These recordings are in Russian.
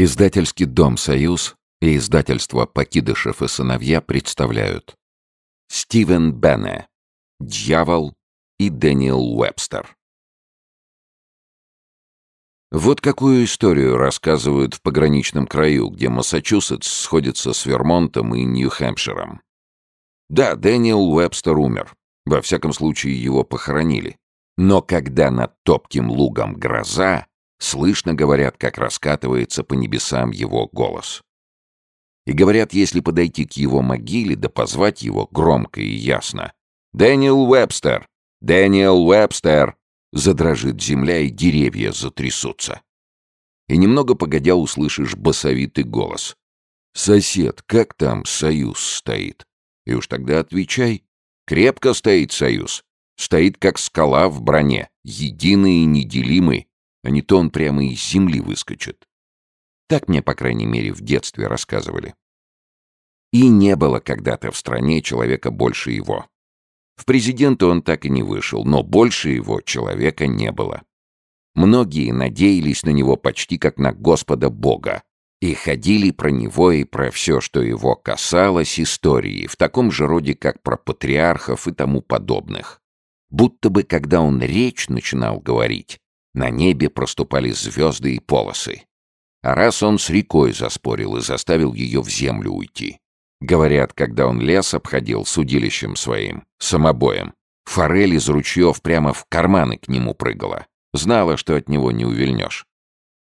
Издательский дом «Союз» и издательство «Покидышев и сыновья» представляют Стивен Бенне, «Дьявол» и Дэниел Уэбстер. Вот какую историю рассказывают в пограничном краю, где Массачусетс сходится с Вермонтом и Нью-Хэмпширом. Да, Дэниел Уэбстер умер. Во всяком случае, его похоронили. Но когда над топким лугом гроза, Слышно, говорят, как раскатывается по небесам его голос. И говорят, если подойти к его могиле да позвать его громко и ясно. «Дэниел Уэбстер! Дэниел Уэбстер!» Задрожит земля, и деревья затрясутся. И немного погодя услышишь басовитый голос. «Сосед, как там союз стоит?» И уж тогда отвечай. «Крепко стоит союз. Стоит, как скала в броне, единый и неделимый, а не то он прямо из земли выскочит. Так мне, по крайней мере, в детстве рассказывали. И не было когда-то в стране человека больше его. В президенты он так и не вышел, но больше его человека не было. Многие надеялись на него почти как на Господа Бога и ходили про него и про все, что его касалось, истории, в таком же роде, как про патриархов и тому подобных. Будто бы, когда он речь начинал говорить, на небе проступали звезды и полосы. А раз он с рекой заспорил и заставил ее в землю уйти. Говорят, когда он лес обходил с удилищем своим, самобоем, форель из ручьев прямо в карманы к нему прыгала. Знала, что от него не увильнешь.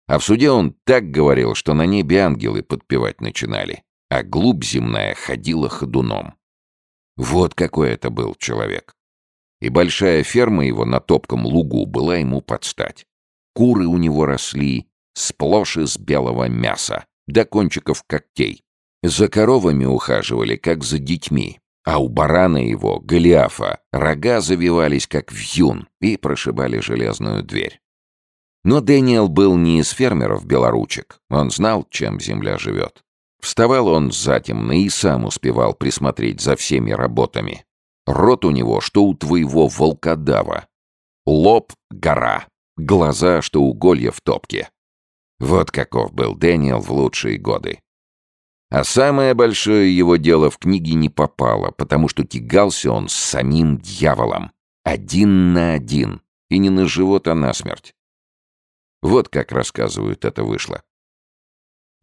А в суде он так говорил, что на небе ангелы подпевать начинали, а глубь земная ходила ходуном. Вот какой это был человек и большая ферма его на топком лугу была ему под стать. Куры у него росли сплошь из белого мяса, до кончиков когтей. За коровами ухаживали, как за детьми, а у барана его, Голиафа, рога завивались, как вьюн, и прошибали железную дверь. Но Дэниел был не из фермеров-белоручек, он знал, чем земля живет. Вставал он затемно и сам успевал присмотреть за всеми работами, Рот у него, что у твоего волкодава. Лоб — гора, глаза, что уголья в топке. Вот каков был Дэниел в лучшие годы. А самое большое его дело в книге не попало, потому что тягался он с самим дьяволом. Один на один. И не на живот, а на смерть. Вот как рассказывают это вышло.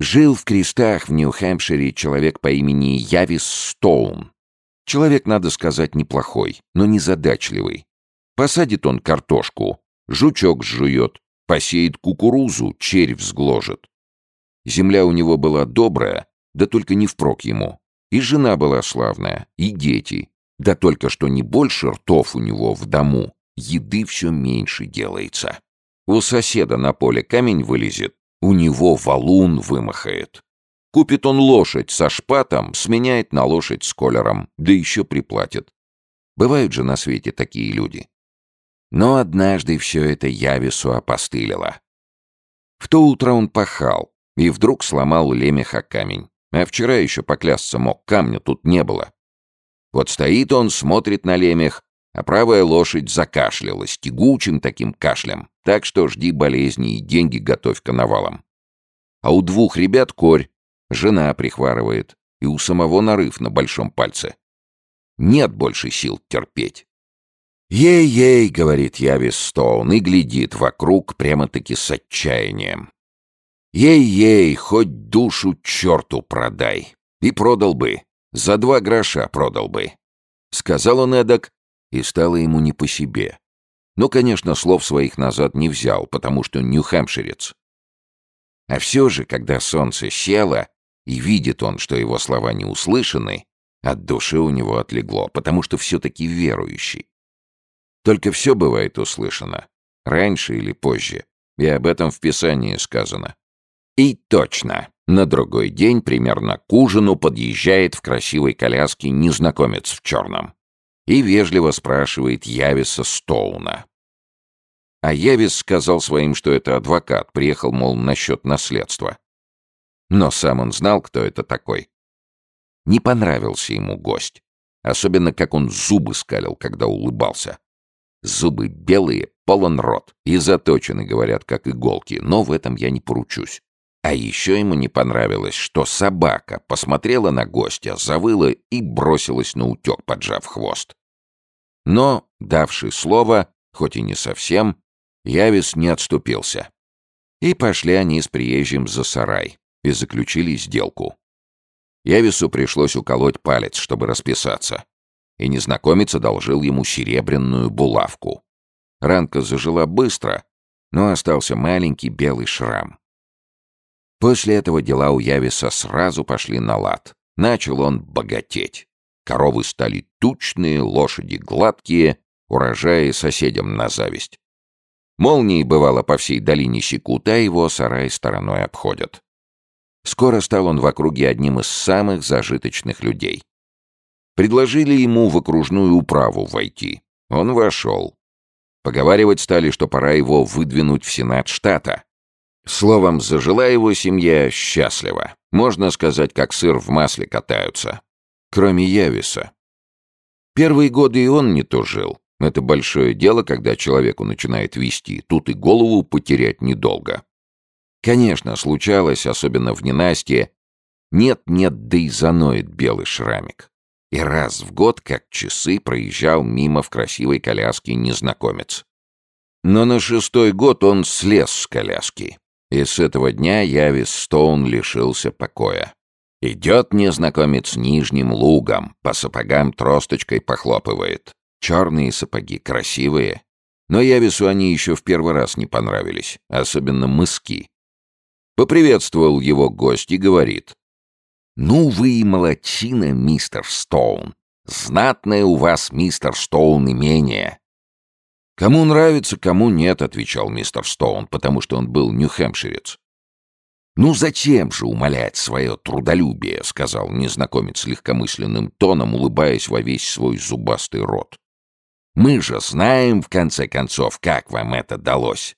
Жил в крестах в Нью-Хэмпшире человек по имени Явис Стоун. Человек, надо сказать, неплохой, но незадачливый. Посадит он картошку, жучок сжует, посеет кукурузу, червь сгложит. Земля у него была добрая, да только не впрок ему. И жена была славная, и дети. Да только что не больше ртов у него в дому, еды все меньше делается. У соседа на поле камень вылезет, у него валун вымахает. Купит он лошадь со шпатом, сменяет на лошадь с колером, да еще приплатит. Бывают же на свете такие люди. Но однажды все это Явису опостылило. В то утро он пахал и вдруг сломал лемеха камень. А вчера еще поклясться мог, камня тут не было. Вот стоит он, смотрит на лемех, а правая лошадь закашлялась тягучим таким кашлем, так что жди болезни и деньги готовь к навалам. А у двух ребят корь, Жена прихварывает, и у самого нарыв на большом пальце. Нет больше сил терпеть. «Ей-ей», — говорит Явис Стоун, и глядит вокруг прямо-таки с отчаянием. «Ей-ей, хоть душу черту продай. И продал бы. За два гроша продал бы». Сказал он эдак, и стало ему не по себе. Но, конечно, слов своих назад не взял, потому что нью-хэмпширец. А все же, когда солнце село, и видит он, что его слова не услышаны, от души у него отлегло, потому что все-таки верующий. Только все бывает услышано, раньше или позже, и об этом в Писании сказано. И точно, на другой день примерно к ужину подъезжает в красивой коляске незнакомец в черном и вежливо спрашивает Явиса Стоуна. А Явис сказал своим, что это адвокат, приехал, мол, насчет наследства. Но сам он знал, кто это такой. Не понравился ему гость. Особенно, как он зубы скалил, когда улыбался. Зубы белые, полон рот и заточены, говорят, как иголки, но в этом я не поручусь. А еще ему не понравилось, что собака посмотрела на гостя, завыла и бросилась на утек, поджав хвост. Но, давший слово, хоть и не совсем, Явис не отступился. И пошли они с приезжим за сарай и заключили сделку. Явису пришлось уколоть палец, чтобы расписаться. И незнакомец одолжил ему серебряную булавку. Ранка зажила быстро, но остался маленький белый шрам. После этого дела у Явиса сразу пошли на лад. Начал он богатеть. Коровы стали тучные, лошади гладкие, урожаи соседям на зависть. Молнии, бывало, по всей долине секут, а его сарай стороной обходят. Скоро стал он в округе одним из самых зажиточных людей. Предложили ему в окружную управу войти. Он вошел. Поговаривать стали, что пора его выдвинуть в Сенат штата. Словом, зажила его семья счастливо. Можно сказать, как сыр в масле катаются. Кроме Явиса. Первые годы и он не то жил. Это большое дело, когда человеку начинает вести. Тут и голову потерять недолго. Конечно, случалось, особенно в ненастье, нет-нет, да и заноет белый шрамик. И раз в год, как часы, проезжал мимо в красивой коляске незнакомец. Но на шестой год он слез с коляски. И с этого дня Явис Стоун лишился покоя. Идет незнакомец нижним лугом, по сапогам тросточкой похлопывает. Черные сапоги, красивые. Но Явису они еще в первый раз не понравились, особенно мыски. Поприветствовал его гость и говорит. «Ну вы и молодчина, мистер Стоун. Знатное у вас, мистер Стоун, имение». «Кому нравится, кому нет», — отвечал мистер Стоун, потому что он был нью-хэмпширец. «Ну зачем же умолять свое трудолюбие?» — сказал незнакомец легкомысленным тоном, улыбаясь во весь свой зубастый рот. «Мы же знаем, в конце концов, как вам это далось.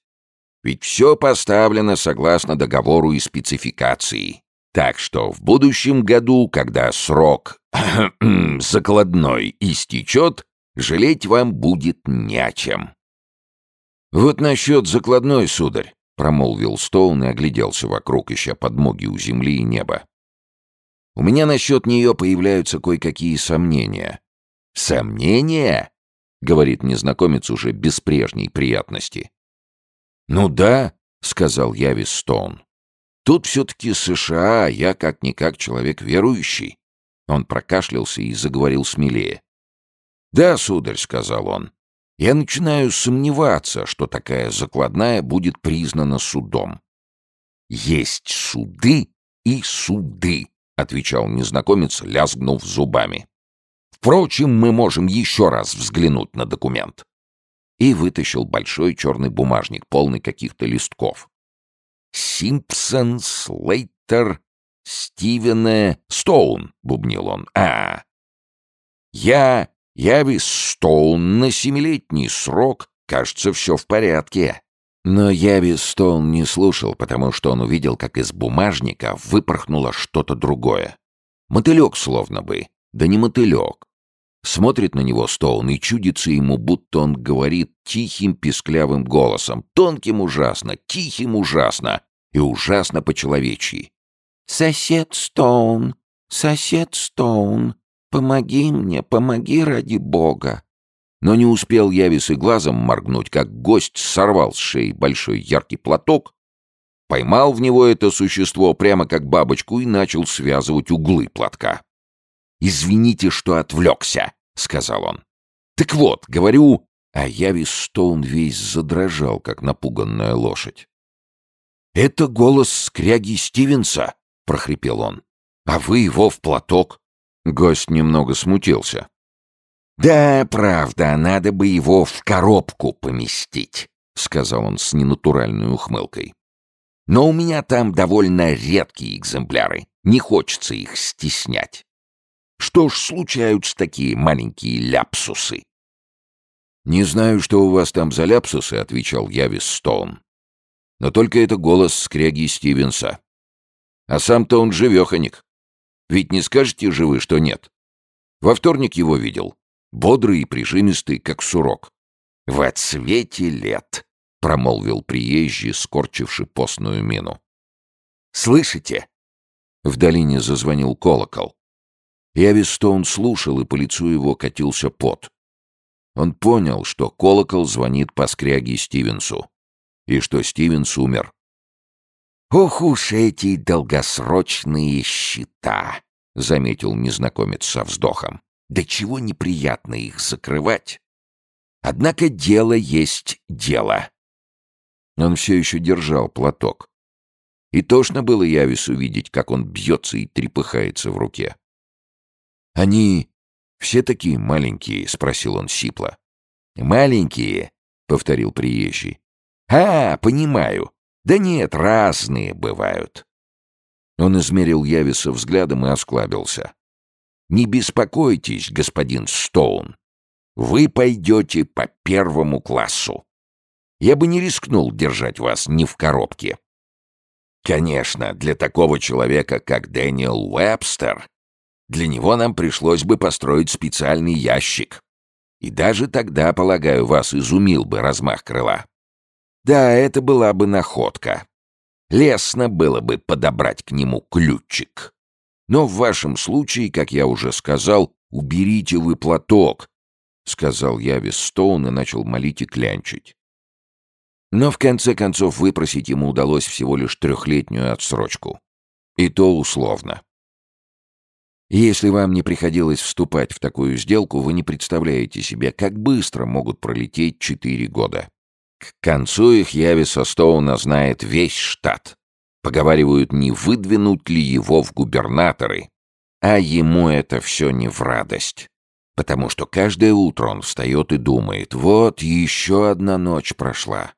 Ведь все поставлено согласно договору и спецификации. Так что в будущем году, когда срок закладной истечет, жалеть вам будет не о чем. «Вот насчет закладной, сударь», — промолвил Стоун и огляделся вокруг, ища подмоги у земли и неба. «У меня насчет нее появляются кое-какие сомнения». «Сомнения?» — говорит незнакомец уже без прежней приятности. «Ну да», — сказал Явис Стоун. «Тут все-таки США, я как-никак человек верующий». Он прокашлялся и заговорил смелее. «Да, сударь», — сказал он, — «я начинаю сомневаться, что такая закладная будет признана судом». «Есть суды и суды», — отвечал незнакомец, лязгнув зубами. «Впрочем, мы можем еще раз взглянуть на документ и вытащил большой черный бумажник, полный каких-то листков. «Симпсон, Слейтер, Стивена, Стоун», — бубнил он. «А, я, Явис Стоун на семилетний срок, кажется, все в порядке». Но Явис Стоун не слушал, потому что он увидел, как из бумажника выпорхнуло что-то другое. Мотылек словно бы. Да не мотылек. Смотрит на него Стоун и чудится ему, будто он говорит тихим писклявым голосом, тонким ужасно, тихим ужасно и ужасно по-человечьи. «Сосед Стоун, сосед Стоун, помоги мне, помоги ради бога!» Но не успел Явис и глазом моргнуть, как гость сорвал с шеи большой яркий платок, поймал в него это существо прямо как бабочку и начал связывать углы платка. «Извините, что отвлекся», — сказал он. «Так вот, говорю...» А Явис Стоун весь задрожал, как напуганная лошадь. «Это голос скряги Стивенса», — прохрипел он. «А вы его в платок». Гость немного смутился. «Да, правда, надо бы его в коробку поместить», — сказал он с ненатуральной ухмылкой. «Но у меня там довольно редкие экземпляры. Не хочется их стеснять». Что ж случаются такие маленькие ляпсусы? «Не знаю, что у вас там за ляпсусы», — отвечал Явис Стоун. «Но только это голос скряги Стивенса. А сам-то он живеханик. Ведь не скажете же вы, что нет? Во вторник его видел. Бодрый и прижимистый, как сурок. «В отсвете лет», — промолвил приезжий, скорчивший постную мину. Слышите?» В долине зазвонил колокол. Явис Стоун слушал, и по лицу его катился пот. Он понял, что колокол звонит по скряге Стивенсу, и что Стивенс умер. «Ох уж эти долгосрочные счета!» — заметил незнакомец со вздохом. «Да чего неприятно их закрывать! Однако дело есть дело!» Он все еще держал платок. И тошно было Явису видеть, как он бьется и трепыхается в руке. «Они все такие маленькие?» — спросил он сипло. «Маленькие?» — повторил приезжий. «А, понимаю. Да нет, разные бывают». Он измерил Явиса взглядом и осклабился. «Не беспокойтесь, господин Стоун. Вы пойдете по первому классу. Я бы не рискнул держать вас не в коробке. Конечно, для такого человека, как Дэниел Уэбстер, для него нам пришлось бы построить специальный ящик. И даже тогда, полагаю, вас изумил бы размах крыла. Да, это была бы находка. Лестно было бы подобрать к нему ключик. Но в вашем случае, как я уже сказал, уберите вы платок, — сказал Явис Стоун и начал молить и клянчить. Но в конце концов выпросить ему удалось всего лишь трехлетнюю отсрочку. И то условно. Если вам не приходилось вступать в такую сделку, вы не представляете себе, как быстро могут пролететь четыре года. К концу их Явиса Стоуна знает весь штат. Поговаривают, не выдвинуть ли его в губернаторы. А ему это все не в радость. Потому что каждое утро он встает и думает, вот еще одна ночь прошла.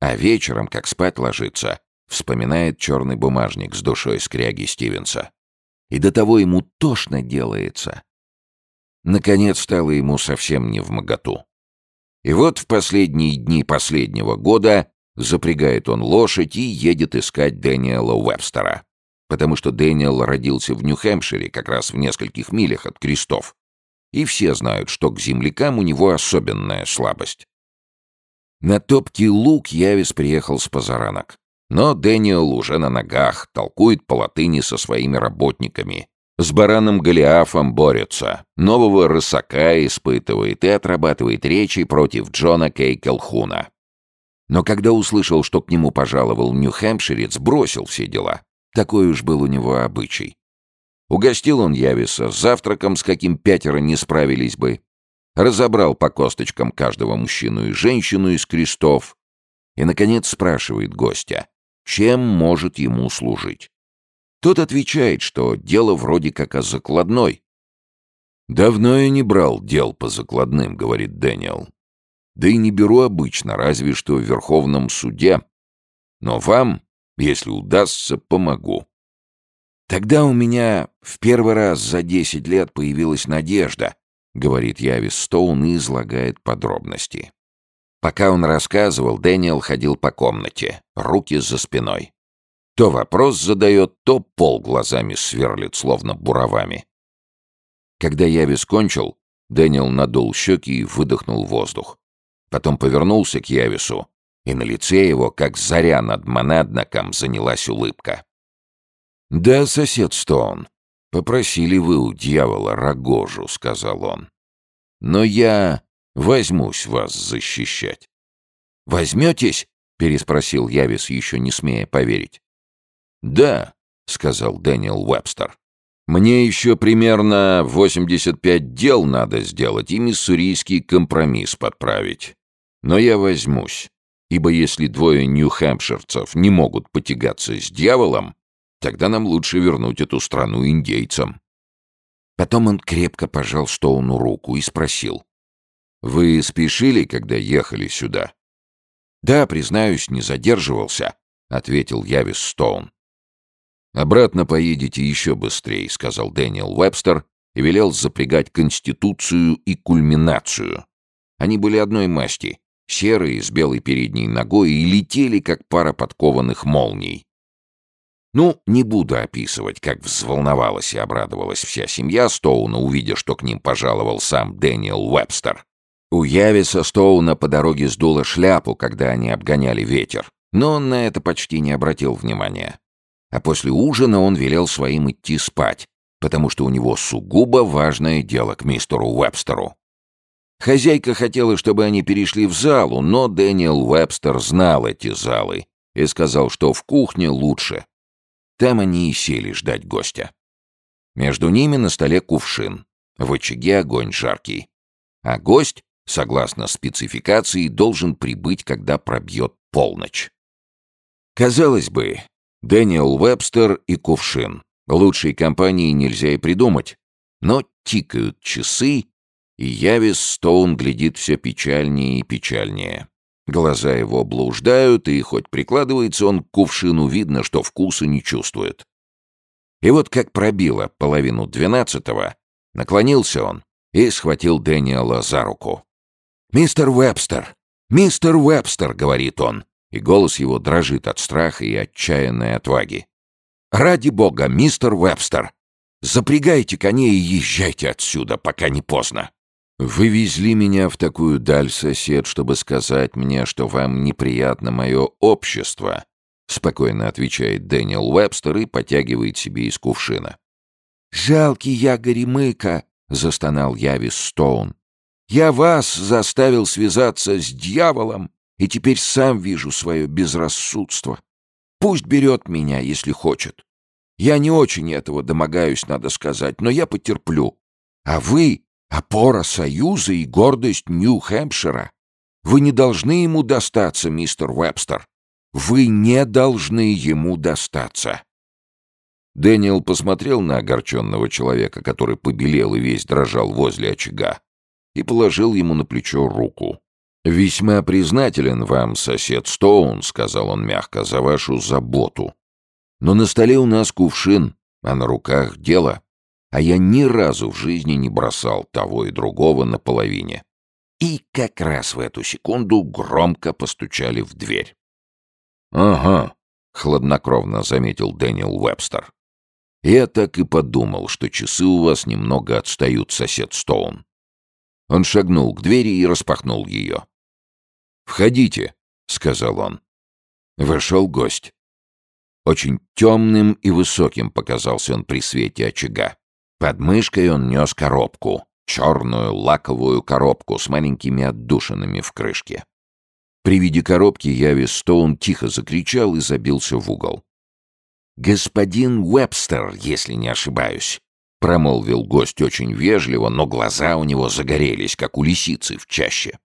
А вечером, как спать ложится, вспоминает черный бумажник с душой скряги Стивенса. И до того ему тошно делается. Наконец стало ему совсем не в моготу. И вот в последние дни последнего года запрягает он лошадь и едет искать Дэниела Уэбстера. Потому что Дэниел родился в Нью-Хэмпшире, как раз в нескольких милях от крестов. И все знают, что к землякам у него особенная слабость. На топкий луг Явис приехал с позаранок. Но Дэниел уже на ногах, толкует по латыни со своими работниками. С бараном Голиафом борется, нового рысака испытывает и отрабатывает речи против Джона Кейкелхуна. Но когда услышал, что к нему пожаловал Нью-Хэмпширец, бросил все дела. Такой уж был у него обычай. Угостил он Явиса завтраком, с каким пятеро не справились бы, разобрал по косточкам каждого мужчину и женщину из крестов и, наконец, спрашивает гостя, чем может ему служить. Тот отвечает, что дело вроде как о закладной. «Давно я не брал дел по закладным», — говорит Дэниел. «Да и не беру обычно, разве что в Верховном суде. Но вам, если удастся, помогу». Тогда у меня в первый раз за десять лет появилась надежда, — говорит Явис Стоун и излагает подробности. Пока он рассказывал, Дэниел ходил по комнате, руки за спиной. То вопрос задает, то пол глазами сверлит, словно буровами. Когда Явис кончил, Дэниел надул щеки и выдохнул воздух. Потом повернулся к Явису, и на лице его, как заря над монадноком, занялась улыбка. «Да, сосед Стоун, «Попросили вы у дьявола рогожу», — сказал он. «Но я возьмусь вас защищать». «Возьметесь?» — переспросил Явис, еще не смея поверить. «Да», — сказал Дэниел Уэбстер. «Мне еще примерно 85 дел надо сделать и миссурийский компромисс подправить. Но я возьмусь, ибо если двое нью-хэмпширцев не могут потягаться с дьяволом, Тогда нам лучше вернуть эту страну индейцам». Потом он крепко пожал Стоуну руку и спросил. «Вы спешили, когда ехали сюда?» «Да, признаюсь, не задерживался», — ответил Явис Стоун. «Обратно поедете еще быстрее», — сказал Дэниел Уэбстер и велел запрягать Конституцию и кульминацию. Они были одной масти, серые, с белой передней ногой, и летели, как пара подкованных молний. Ну, не буду описывать, как взволновалась и обрадовалась вся семья Стоуна, увидя, что к ним пожаловал сам Дэниел Уэбстер. У Явиса Стоуна по дороге сдуло шляпу, когда они обгоняли ветер, но он на это почти не обратил внимания. а после ужина он велел своим идти спать, потому что у него сугубо важное дело к мистеру Уэбстеру. Хозяйка хотела, чтобы они перешли в залу, но Дэниел Уэбстер знал эти залы и сказал, что в кухне лучше. Там они и сели ждать гостя. Между ними на столе кувшин, в очаге огонь жаркий. А гость, согласно спецификации, должен прибыть, когда пробьет полночь. Казалось бы, Дэниел Вебстер и Кувшин. Лучшей компании нельзя и придумать. Но тикают часы, и Явис Стоун глядит все печальнее и печальнее. Глаза его блуждают, и хоть прикладывается он к кувшину, видно, что вкуса не чувствует. И вот как пробило половину двенадцатого, наклонился он и схватил Дэниела за руку. «Мистер Вебстер! Мистер Вебстер!» — говорит он и голос его дрожит от страха и отчаянной отваги. «Ради бога, мистер Вебстер! Запрягайте коней и езжайте отсюда, пока не поздно!» «Вы везли меня в такую даль, сосед, чтобы сказать мне, что вам неприятно мое общество», — спокойно отвечает Дэниел Вебстер и потягивает себе из кувшина. «Жалкий я горемыка», — застонал Явис Стоун. «Я вас заставил связаться с дьяволом, и теперь сам вижу свое безрассудство. Пусть берет меня, если хочет. Я не очень этого домогаюсь, надо сказать, но я потерплю. А вы — опора Союза и гордость Нью-Хэмпшира. Вы не должны ему достаться, мистер Вебстер. Вы не должны ему достаться. Дэниел посмотрел на огорченного человека, который побелел и весь дрожал возле очага, и положил ему на плечо руку. «Весьма признателен вам, сосед Стоун», — сказал он мягко, — «за вашу заботу. Но на столе у нас кувшин, а на руках дело. А я ни разу в жизни не бросал того и другого наполовине». И как раз в эту секунду громко постучали в дверь. «Ага», — хладнокровно заметил Дэниел Вебстер. «Я так и подумал, что часы у вас немного отстают, сосед Стоун». Он шагнул к двери и распахнул ее. «Входите», — сказал он. Вошел гость. Очень темным и высоким показался он при свете очага. Под мышкой он нес коробку, черную лаковую коробку с маленькими отдушинами в крышке. При виде коробки Яви Стоун тихо закричал и забился в угол. «Господин Уэбстер, если не ошибаюсь», — промолвил гость очень вежливо, но глаза у него загорелись, как у лисицы в чаще.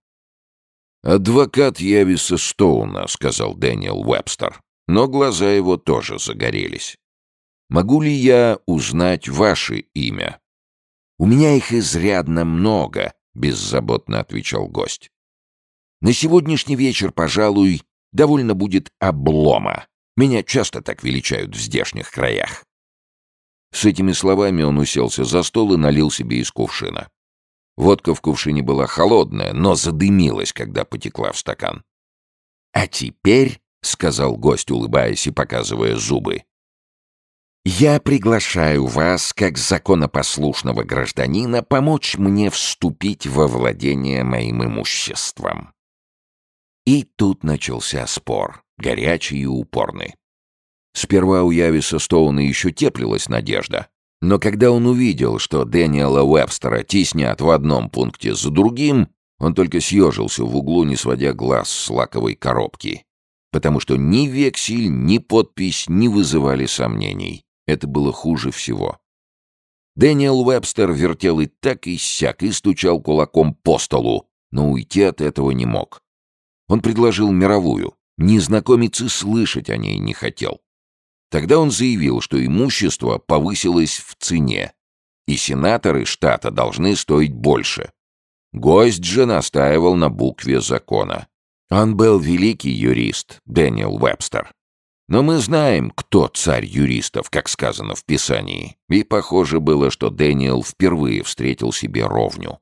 «Адвокат Явиса Стоуна», — сказал Дэниел Уэбстер, но глаза его тоже загорелись. «Могу ли я узнать ваше имя?» «У меня их изрядно много», — беззаботно отвечал гость. «На сегодняшний вечер, пожалуй, довольно будет облома. Меня часто так величают в здешних краях». С этими словами он уселся за стол и налил себе из кувшина. Водка в кувшине была холодная, но задымилась, когда потекла в стакан. «А теперь», — сказал гость, улыбаясь и показывая зубы, «я приглашаю вас, как законопослушного гражданина, помочь мне вступить во владение моим имуществом». И тут начался спор, горячий и упорный. Сперва у Явиса Стоуна еще теплилась надежда. Но когда он увидел, что Дэниела Уэбстера теснят в одном пункте за другим, он только съежился в углу, не сводя глаз с лаковой коробки. Потому что ни вексель, ни подпись не вызывали сомнений. Это было хуже всего. Дэниел Уэбстер вертел и так, и сяк, и стучал кулаком по столу, но уйти от этого не мог. Он предложил мировую. Незнакомец и слышать о ней не хотел. Тогда он заявил, что имущество повысилось в цене, и сенаторы штата должны стоить больше. Гость же настаивал на букве закона. Он был великий юрист, Дэниел Вебстер. Но мы знаем, кто царь юристов, как сказано в Писании, и похоже было, что Дэниел впервые встретил себе ровню.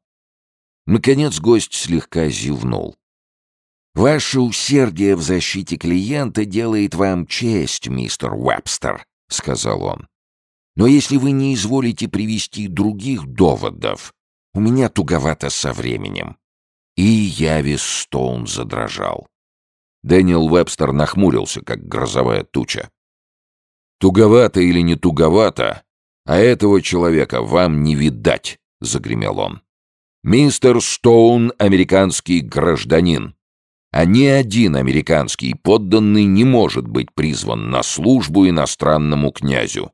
Наконец гость слегка зевнул. «Ваше усердие в защите клиента делает вам честь, мистер Уэбстер», — сказал он. «Но если вы не изволите привести других доводов, у меня туговато со временем». И Явис Стоун задрожал. Дэниел Вебстер нахмурился, как грозовая туча. «Туговато или не туговато, а этого человека вам не видать», — загремел он. «Мистер Стоун — американский гражданин, а ни один американский подданный не может быть призван на службу иностранному князю.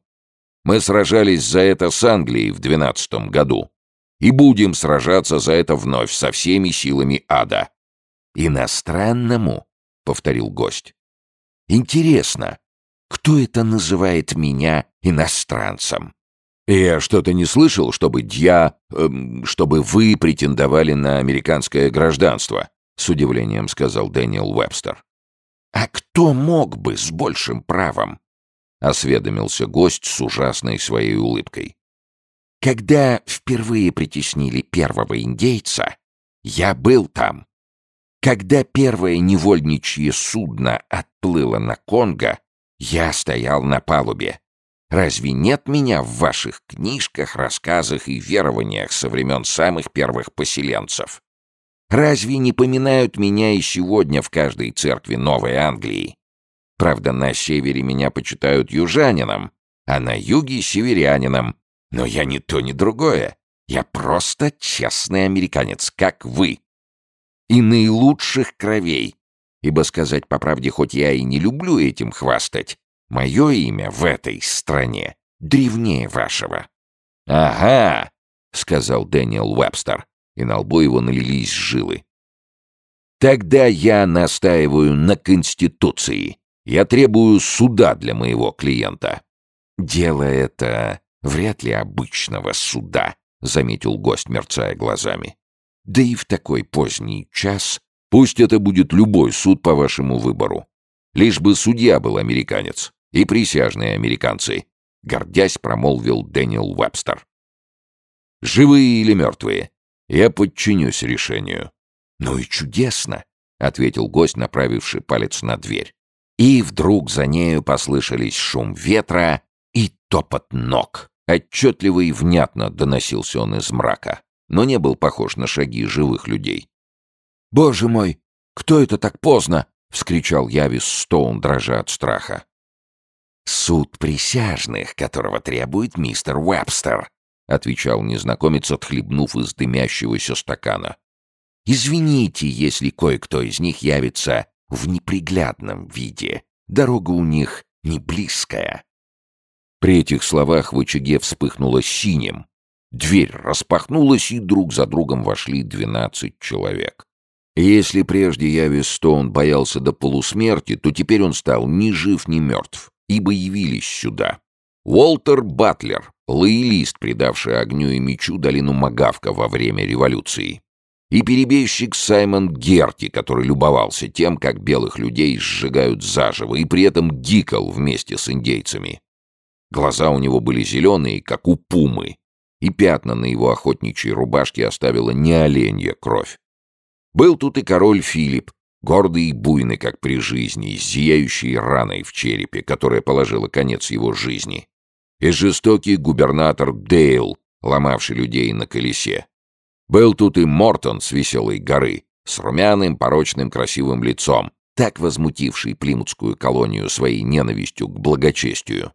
Мы сражались за это с Англией в двенадцатом году и будем сражаться за это вновь со всеми силами ада». «Иностранному?» — повторил гость. «Интересно, кто это называет меня иностранцем?» «Я что-то не слышал, чтобы дья... Эм, чтобы вы претендовали на американское гражданство», — с удивлением сказал Дэниел Уэбстер. «А кто мог бы с большим правом?» — осведомился гость с ужасной своей улыбкой. «Когда впервые притеснили первого индейца, я был там. Когда первое невольничье судно отплыло на Конго, я стоял на палубе. Разве нет меня в ваших книжках, рассказах и верованиях со времен самых первых поселенцев? Разве не поминают меня и сегодня в каждой церкви Новой Англии? Правда, на севере меня почитают южанином, а на юге — северянином. Но я ни то, ни другое. Я просто честный американец, как вы. И наилучших кровей. Ибо сказать по правде, хоть я и не люблю этим хвастать, Мое имя в этой стране древнее вашего». «Ага», — сказал Дэниел Уэбстер, и на лбу его налились жилы. «Тогда я настаиваю на Конституции. Я требую суда для моего клиента». «Дело это вряд ли обычного суда», — заметил гость, мерцая глазами. «Да и в такой поздний час пусть это будет любой суд по вашему выбору. Лишь бы судья был американец и присяжные американцы», — гордясь промолвил Дэниел Уэбстер. «Живые или мертвые? Я подчинюсь решению». «Ну и чудесно», — ответил гость, направивший палец на дверь. И вдруг за нею послышались шум ветра и топот ног. Отчетливо и внятно доносился он из мрака, но не был похож на шаги живых людей. «Боже мой, кто это так поздно?» — вскричал Явис Стоун, дрожа от страха. «Суд присяжных, которого требует мистер Уэбстер», — отвечал незнакомец, отхлебнув из дымящегося стакана. «Извините, если кое-кто из них явится в неприглядном виде. Дорога у них не близкая». При этих словах в очаге вспыхнуло синим. Дверь распахнулась, и друг за другом вошли двенадцать человек. Если прежде Яви Стоун боялся до полусмерти, то теперь он стал ни жив, ни мертв ибо явились сюда. Уолтер Батлер, лоялист, предавший огню и мечу долину Магавка во время революции. И перебежчик Саймон Герти, который любовался тем, как белых людей сжигают заживо, и при этом гикал вместе с индейцами. Глаза у него были зеленые, как у пумы, и пятна на его охотничьей рубашке оставила не оленья кровь. Был тут и король Филипп, гордый и буйный, как при жизни, с зияющей раной в черепе, которая положила конец его жизни, и жестокий губернатор Дейл, ломавший людей на колесе. Был тут и Мортон с веселой горы, с румяным, порочным, красивым лицом, так возмутивший плимутскую колонию своей ненавистью к благочестию.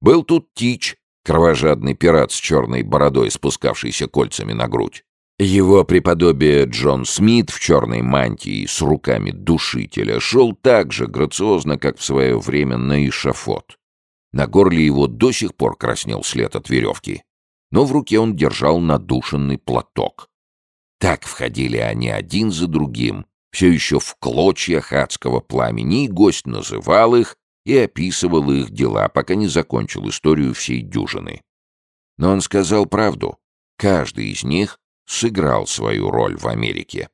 Был тут Тич, кровожадный пират с черной бородой, спускавшийся кольцами на грудь. Его преподобие Джон Смит в черной мантии с руками душителя шел так же грациозно, как в свое время на эшафот. На горле его до сих пор краснел след от веревки, но в руке он держал надушенный платок. Так входили они один за другим, все еще в клочьях адского пламени, и гость называл их и описывал их дела, пока не закончил историю всей дюжины. Но он сказал правду. Каждый из них сыграл свою роль в Америке.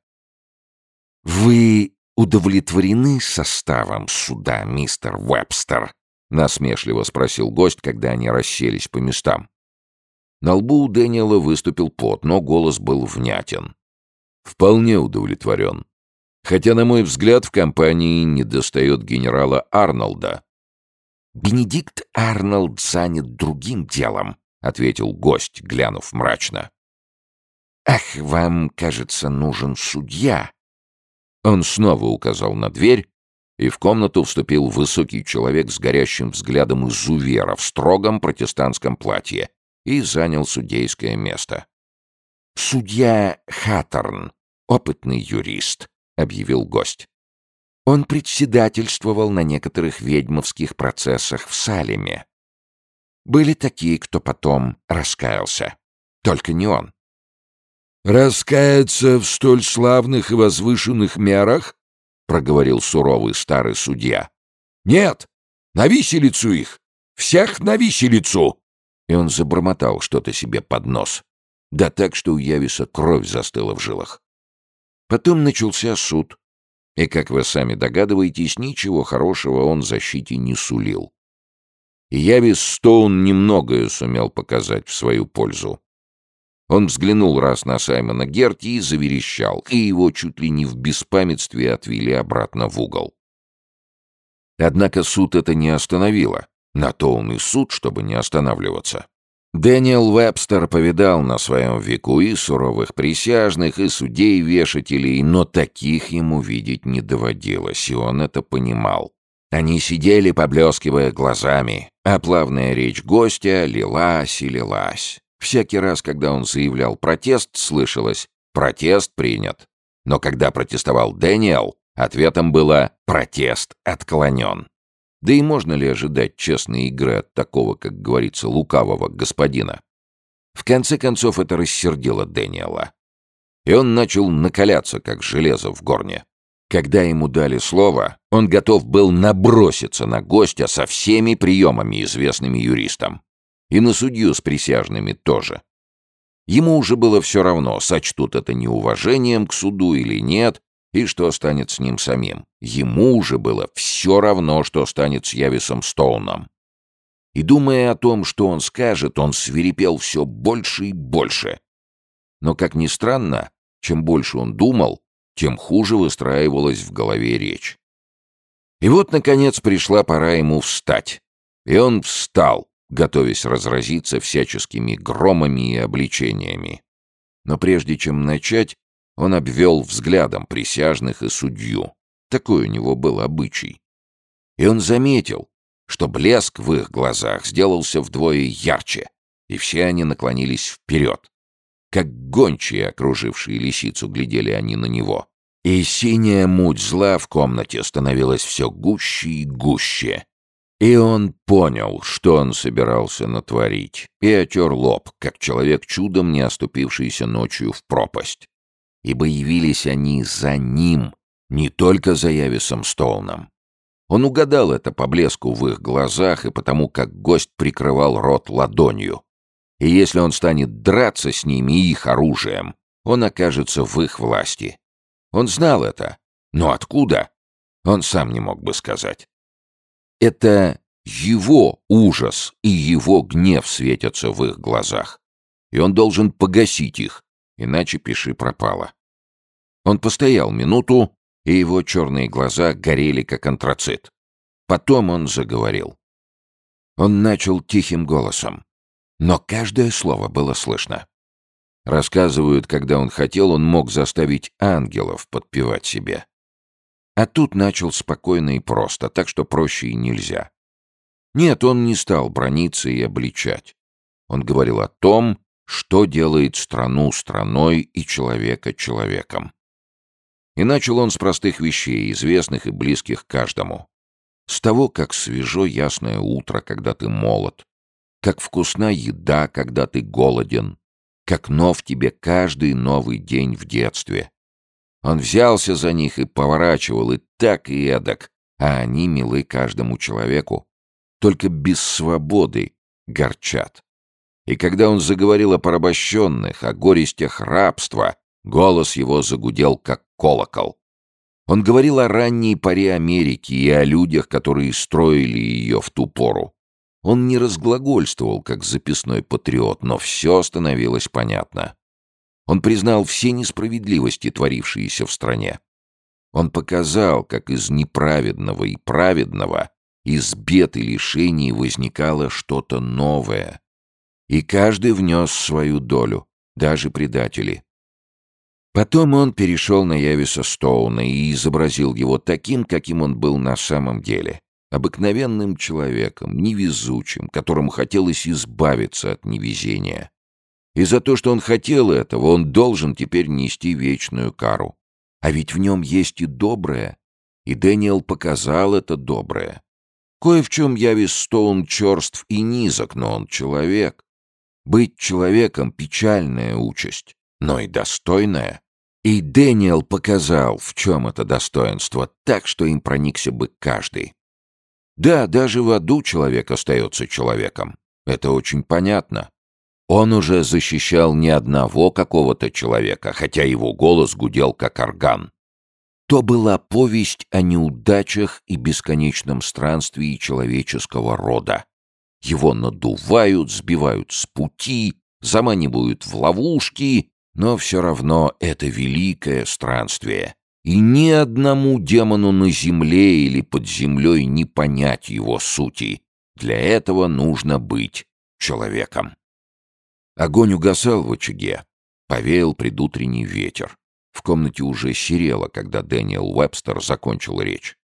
«Вы удовлетворены составом суда, мистер Уэбстер?» — насмешливо спросил гость, когда они расселись по местам. На лбу у Дэниела выступил пот, но голос был внятен. «Вполне удовлетворен. Хотя, на мой взгляд, в компании недостает генерала Арнолда». «Бенедикт Арнольд занят другим делом», — ответил гость, глянув мрачно. «Ах, вам, кажется, нужен судья!» Он снова указал на дверь, и в комнату вступил высокий человек с горящим взглядом изувера в строгом протестантском платье и занял судейское место. «Судья Хаттерн, опытный юрист», — объявил гость. Он председательствовал на некоторых ведьмовских процессах в Салеме. Были такие, кто потом раскаялся. Только не он. «Раскаяться в столь славных и возвышенных мерах?» — проговорил суровый старый судья. «Нет! На виселицу их! Всех на виселицу!» И он забормотал что-то себе под нос. Да так, что у Явиса кровь застыла в жилах. Потом начался суд. И, как вы сами догадываетесь, ничего хорошего он защите не сулил. Явис Стоун немногое сумел показать в свою пользу. Он взглянул раз на Саймона Герти и заверещал, и его чуть ли не в беспамятстве отвели обратно в угол. Однако суд это не остановило. На то он и суд, чтобы не останавливаться. Дэниел Вебстер повидал на своем веку и суровых присяжных, и судей-вешателей, но таких ему видеть не доводилось, и он это понимал. Они сидели, поблескивая глазами, а плавная речь гостя лилась и лилась. Всякий раз, когда он заявлял протест, слышалось «протест принят». Но когда протестовал Дэниел, ответом было «протест отклонен». Да и можно ли ожидать честной игры от такого, как говорится, лукавого господина? В конце концов это рассердило Дэниела. И он начал накаляться, как железо в горне. Когда ему дали слово, он готов был наброситься на гостя со всеми приемами, известными юристам. И на судью с присяжными тоже. Ему уже было все равно, сочтут это неуважением к суду или нет, и что станет с ним самим. Ему уже было все равно, что станет с Явисом Стоуном. И думая о том, что он скажет, он свирепел все больше и больше. Но, как ни странно, чем больше он думал, тем хуже выстраивалась в голове речь. И вот, наконец, пришла пора ему встать. И он встал, готовясь разразиться всяческими громами и обличениями. Но прежде чем начать, он обвел взглядом присяжных и судью. Такой у него был обычай. И он заметил, что блеск в их глазах сделался вдвое ярче, и все они наклонились вперед. Как гончие, окружившие лисицу, глядели они на него. И синяя муть зла в комнате становилась все гуще и гуще, и он понял, что он собирался натворить, и отер лоб, как человек, чудом не оступившийся ночью в пропасть. Ибо явились они за ним, не только за Явисом Стоуном. Он угадал это по блеску в их глазах и потому, как гость прикрывал рот ладонью. И если он станет драться с ними и их оружием, он окажется в их власти. Он знал это, но откуда? Он сам не мог бы сказать. Это его ужас и его гнев светятся в их глазах. И он должен погасить их, иначе пиши пропало. Он постоял минуту, и его черные глаза горели, как антрацит. Потом он заговорил. Он начал тихим голосом, но каждое слово было слышно. Рассказывают, когда он хотел, он мог заставить ангелов подпевать себе. А тут начал спокойно и просто, так что проще и нельзя. Нет, он не стал брониться и обличать. Он говорил о том, что делает страну страной и человека человеком. И начал он с простых вещей, известных и близких каждому. С того, как свежо ясное утро, когда ты молод, как вкусна еда, когда ты голоден, как нов тебе каждый новый день в детстве, он взялся за них и поворачивал и так, и эдак, а они милы каждому человеку. Только без свободы горчат. И когда он заговорил о порабощенных, о горестях рабства, голос его загудел, как колокол. Он говорил о ранней поре Америки и о людях, которые строили ее в ту пору. Он не разглагольствовал, как записной патриот, но все становилось понятно. Он признал все несправедливости, творившиеся в стране. Он показал, как из неправедного и праведного, из бед и лишений возникало что-то новое. И каждый внес свою долю, даже предатели. Потом он перешел на Явиса Стоуна и изобразил его таким, каким он был на самом деле. Обыкновенным человеком, невезучим, которому хотелось избавиться от невезения. И за то, что он хотел этого, он должен теперь нести вечную кару. А ведь в нем есть и доброе, и Дэниел показал это доброе. Кое в чем Явис Стоун черств и низок, но он человек. Быть человеком — печальная участь, но и достойная. И Дэниел показал, в чем это достоинство, так, что им проникся бы каждый. Да, даже в аду человек остается человеком. Это очень понятно. Он уже защищал не одного какого-то человека, хотя его голос гудел как орган. То была повесть о неудачах и бесконечном странствии человеческого рода. Его надувают, сбивают с пути, заманивают в ловушки, но все равно это великое странствие. И ни одному демону на земле или под землей не понять его сути. Для этого нужно быть человеком. Огонь угасал в очаге. Повеял предутренний ветер. В комнате уже серело, когда Дэниел Уэбстер закончил речь.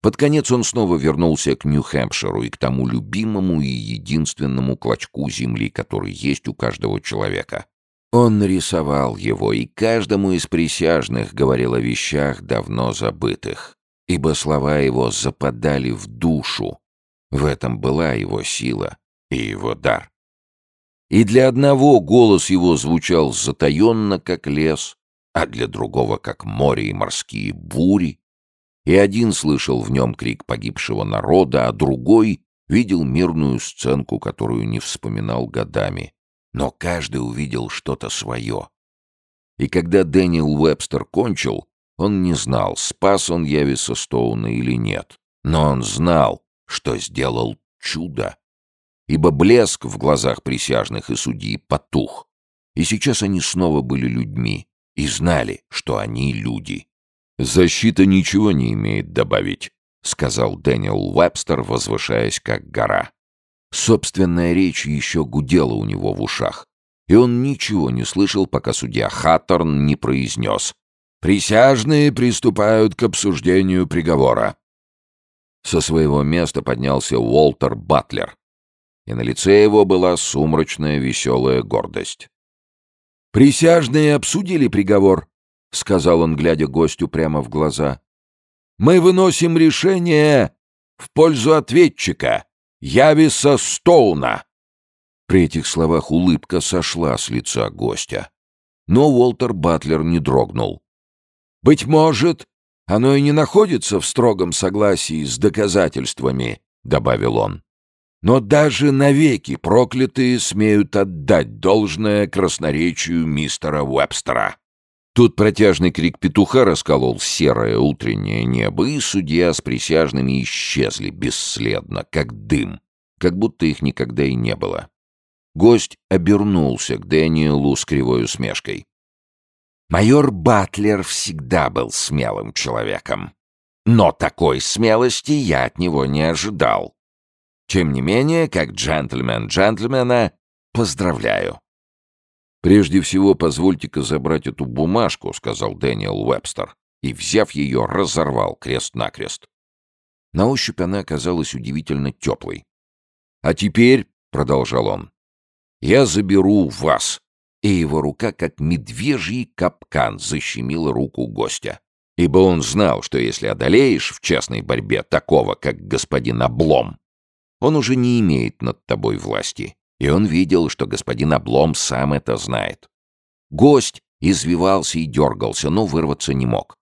Под конец он снова вернулся к Нью-Хэмпширу и к тому любимому и единственному клочку земли, который есть у каждого человека. Он нарисовал его, и каждому из присяжных говорил о вещах, давно забытых, ибо слова его западали в душу. В этом была его сила и его дар. И для одного голос его звучал затаенно, как лес, а для другого, как море и морские бури. И один слышал в нем крик погибшего народа, а другой видел мирную сценку, которую не вспоминал годами. Но каждый увидел что-то свое. И когда Дэниел Уэбстер кончил, он не знал, спас он Явиса Стоуна или нет. Но он знал, что сделал чудо ибо блеск в глазах присяжных и судьи потух. И сейчас они снова были людьми и знали, что они люди. «Защита ничего не имеет добавить», — сказал Дэниел Уэбстер, возвышаясь как гора. Собственная речь еще гудела у него в ушах, и он ничего не слышал, пока судья Хатторн не произнес «Присяжные приступают к обсуждению приговора». Со своего места поднялся Уолтер Батлер, и на лице его была сумрачная веселая гордость. «Присяжные обсудили приговор», — сказал он, глядя гостю прямо в глаза. «Мы выносим решение в пользу ответчика, Явиса Стоуна». При этих словах улыбка сошла с лица гостя. Но Уолтер Батлер не дрогнул. «Быть может, оно и не находится в строгом согласии с доказательствами», — добавил он. Но даже навеки проклятые смеют отдать должное красноречию мистера Уэбстера. Тут протяжный крик петуха расколол серое утреннее небо, и судья с присяжными исчезли бесследно, как дым, как будто их никогда и не было. Гость обернулся к Дэниелу с кривой усмешкой. Майор Батлер всегда был смелым человеком. Но такой смелости я от него не ожидал. Тем не менее, как джентльмен джентльмена, поздравляю. «Прежде всего, позвольте-ка забрать эту бумажку», — сказал Дэниел Уэбстер, и, взяв ее, разорвал крест-накрест. На ощупь она оказалась удивительно теплой. «А теперь», — продолжал он, — «я заберу вас». И его рука, как медвежий капкан, защемила руку гостя. Ибо он знал, что если одолеешь в честной борьбе такого, как господин Облом, он уже не имеет над тобой власти, и он видел, что господин Облом сам это знает. Гость извивался и дергался, но вырваться не мог.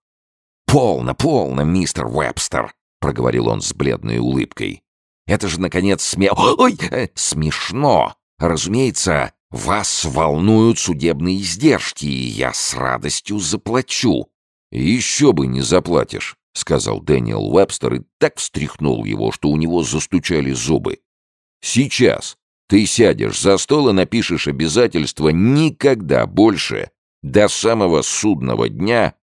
«Полно, полно, мистер Вебстер!» — проговорил он с бледной улыбкой. «Это же, наконец, смел... Ой, э, смешно! Разумеется, вас волнуют судебные издержки, и я с радостью заплачу». «Еще бы не заплатишь!» — сказал Дэниел Уэбстер и так встряхнул его, что у него застучали зубы. «Сейчас ты сядешь за стол и напишешь обязательство никогда больше, до самого судного дня,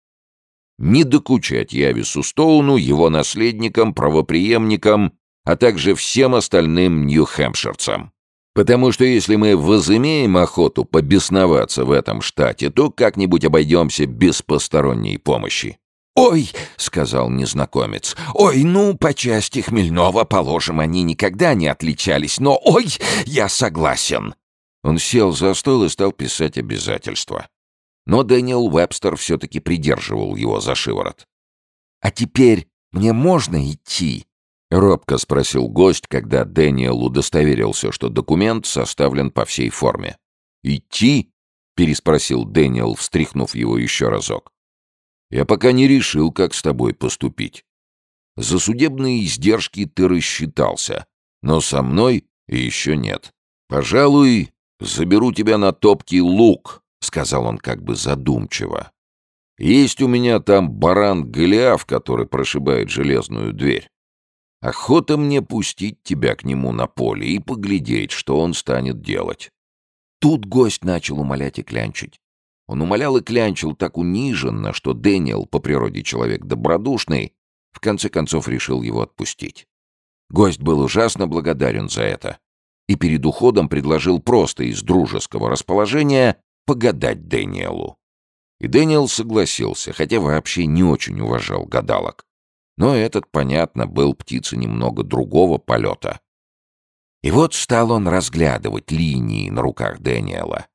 не докучать Явису Стоуну, его наследникам, правоприемникам, а также всем остальным нью-хэмпширцам. Потому что если мы возымеем охоту побесноваться в этом штате, то как-нибудь обойдемся без посторонней помощи. «Ой!» — сказал незнакомец. «Ой, ну, по части Хмельнова, положим, они никогда не отличались, но ой, я согласен!» Он сел за стол и стал писать обязательства. Но Дэниел Вебстер все-таки придерживал его за шиворот. «А теперь мне можно идти?» — робко спросил гость, когда Дэниел удостоверился, что документ составлен по всей форме. «Идти?» — переспросил Дэниел, встряхнув его еще разок. «Я пока не решил, как с тобой поступить. За судебные издержки ты рассчитался, но со мной еще нет. Пожалуй, заберу тебя на топкий лук», — сказал он как бы задумчиво. «Есть у меня там баран Голиаф, который прошибает железную дверь. Охота мне пустить тебя к нему на поле и поглядеть, что он станет делать. Тут гость начал умолять и клянчить. Он умолял и клянчил так униженно, что Дэниел, по природе человек добродушный, в конце концов решил его отпустить. Гость был ужасно благодарен за это и перед уходом предложил просто из дружеского расположения погадать Дэниелу. И Дэниел согласился, хотя вообще не очень уважал гадалок. Но этот, понятно, был птица немного другого полета. И вот стал он разглядывать линии на руках Дэниела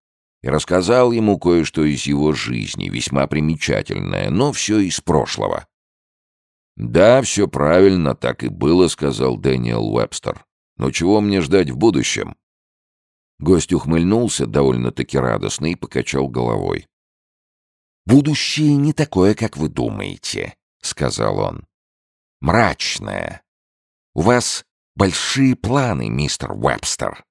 и рассказал ему кое-что из его жизни, весьма примечательное, но все из прошлого. «Да, все правильно, так и было», — сказал Дэниел Уэбстер. «Но чего мне ждать в будущем?» Гость ухмыльнулся довольно-таки радостно и покачал головой. «Будущее не такое, как вы думаете», — сказал он мрачное. У вас большие планы, мистер Уэбстер.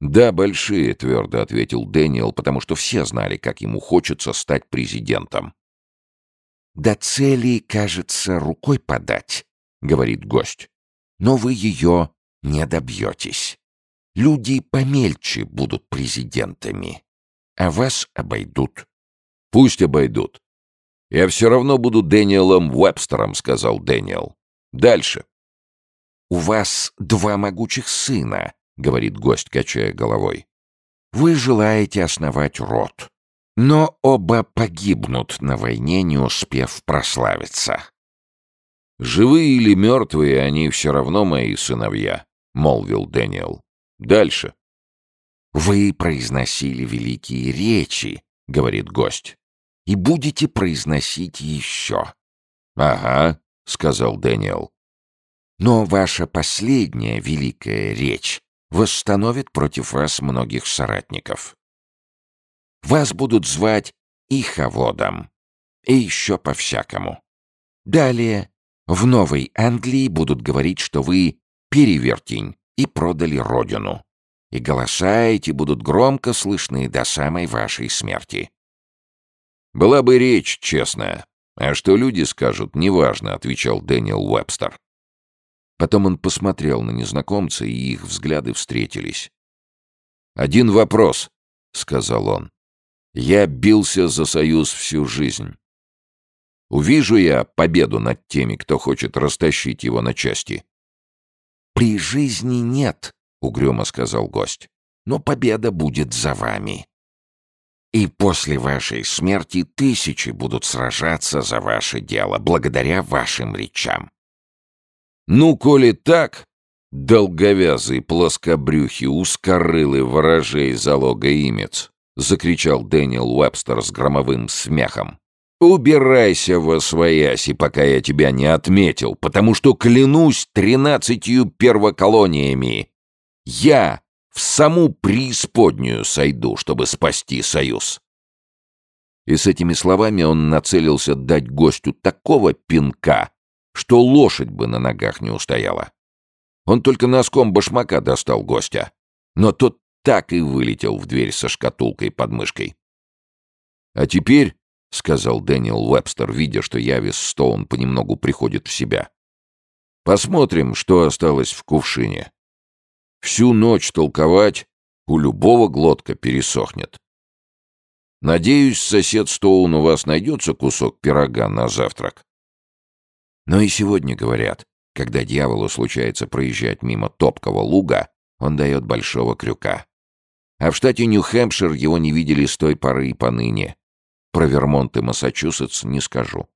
«Да, большие», — твердо ответил Дэниел, потому что все знали, как ему хочется стать президентом. «До цели, кажется, рукой подать», — говорит гость. «Но вы ее не добьетесь. Люди помельче будут президентами, а вас обойдут». «Пусть обойдут. Я все равно буду Дэниелом Уэбстером», — сказал Дэниел. Дальше. «У вас два могучих сына», — говорит гость, качая головой. «Вы желаете основать род, но оба погибнут на войне, не успев прославиться». «Живые или мертвые, они все равно мои сыновья», — молвил Дэниел. «Дальше». «Вы произносили великие речи», — говорит гость, — «и будете произносить еще». «Ага», — сказал Дэниел. «Но ваша последняя великая речь восстановит против вас многих соратников. Вас будут звать Иховодом, и еще по-всякому. Далее в Новой Англии будут говорить, что вы перевертень и продали родину. И голоса эти будут громко слышны до самой вашей смерти. Была бы речь честная, «А что люди скажут, неважно», — отвечал Дэниел Уэбстер. Потом он посмотрел на незнакомца, и их взгляды встретились. «Один вопрос», — сказал он. «Я бился за союз всю жизнь. Увижу я победу над теми, кто хочет растащить его на части». «При жизни нет», — угрюмо сказал гость. «Но победа будет за вами». И после вашей смерти тысячи будут сражаться за ваше дело, благодаря вашим речам. Ну, коли так, долговязый, плоскобрюхий, узкорылый ворожей залога имец, закричал Дэниел Уэбстер с громовым смехом. «Убирайся во свояси, пока я тебя не отметил, потому что клянусь тринадцатью первоколониями. Я в саму преисподнюю сойду, чтобы спасти союз. И с этими словами он нацелился дать гостю такого пинка, что лошадь бы на ногах не устояла. Он только носком башмака достал гостя, но тот так и вылетел в дверь со шкатулкой под мышкой. «А теперь», — сказал Дэниел Уэбстер, видя, что Явис Стоун понемногу приходит в себя, — «посмотрим, что осталось в кувшине». Всю ночь толковать у любого глотка пересохнет. Надеюсь, сосед Стоун, у вас найдется кусок пирога на завтрак. Но и сегодня говорят, когда дьяволу случается проезжать мимо топкого луга, он дает большого крюка. А в штате Нью-Хэмпшир его не видели с той поры и поныне. Про Вермонт и Массачусетс не скажу.